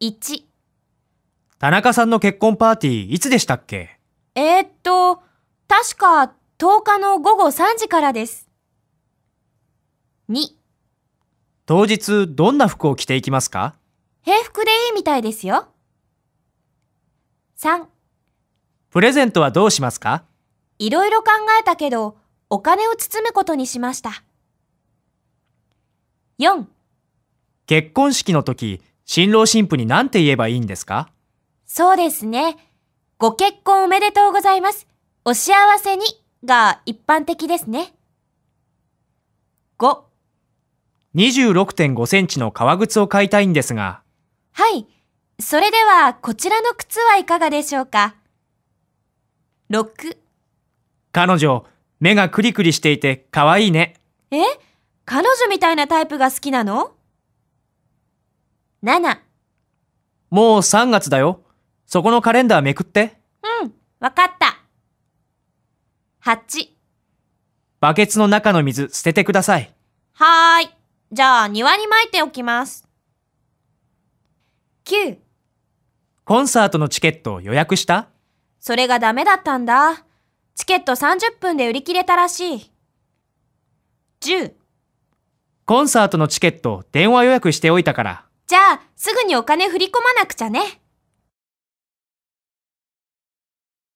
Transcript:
1、田中さんの結婚パーティーいつでしたっけ？えー、っと、確か10日の午後3時からです。2、当日どんな服を着ていきますか？平服でいいみたいですよ。3、プレゼントはどうしますか？いろいろ考えたけど、お金を包むことにしました。4、結婚式の時、新郎新婦に何て言えばいいんですか？そうですね。ご結婚おめでとうございます。お幸せにが一般的ですね。5、26.5センチの革靴を買いたいんですが、はい。それでは、こちらの靴はいかがでしょうか ?6、彼女、目がクリクリしていて可愛いね。え？彼女みたいなタイプが好きなの？?7、もう3月だよ。そこのカレンダーめくって。うん、わかった。8、バケツの中の水捨ててください。はーい。じゃあ、庭に巻いておきます。9、コンサートのチケット予約した？それがダメだったんだ。チケット30分で売り切れたらしい。10、コンサートのチケット電話予約しておいたから。じゃあ、すぐにお金振り込まなくちゃね。